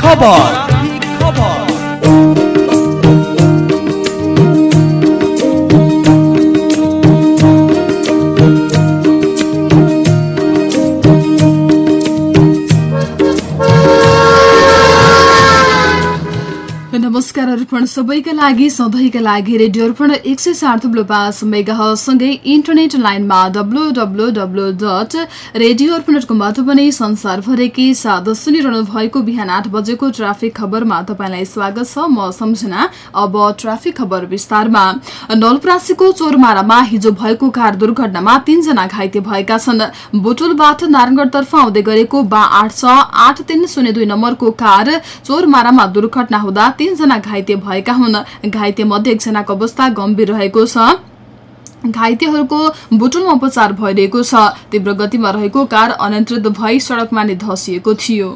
খবর नमस्कार अर्पण सबैका लागि सधैँका लागि रेडियो अर्पण एक सय सात थुप्लो पाँच मेगासँगै इन्टरनेट लाइनमा W W W dot radio Arpan dot कमबाट पनि संसारभरिकै साथ सुनिरहनु भएको बिहान आठ बजेको ट्राफिक खबरमा तपाईँलाई स्वागत छ। म सम्झना अब ट्राफिक खबर विस्तारमा। नलप्रासीको चोरमारामा हिजो भएको कार दुर्घटनामा तीनजना घाइते भएका छन्। बुटुलबाट नारायणगढतर्फ आउँदै गरेको बा आठ छ आठ तीन शून्य दुई नम्बरको कार चोरमारामा दुर्घटना हुँदा तीनजना घाइते भएका हुन् घाइते मध्ये एकजनाको अवस्था गम्भीर रहेको छ। घाइतेहरूको बुटुलमा उपचार भइरहेको छ। तीव्र गतिमा रहेको कार अनियन्त्रित भई सड़कमा नै धसिएको थियो।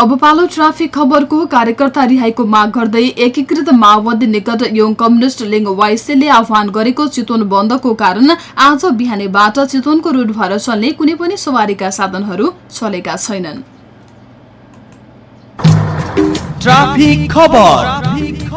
अब पालो ट्राफिक खबरको कार्यकर्ता रिहाईको माग गर्दै एकीकृत माओवादी निकट योङ कम्युनिष्ट लिङ्ग वाइसेले आह्वान गरेको चितवन बन्दको कारण आज बिहानैबाट चितवनको रूट भएर चल्ने कुनै पनि सवारीका साधनहरू चलेका छैनन्।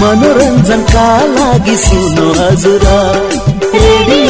मनोरञ्जनका लागि सुन्नु हजुर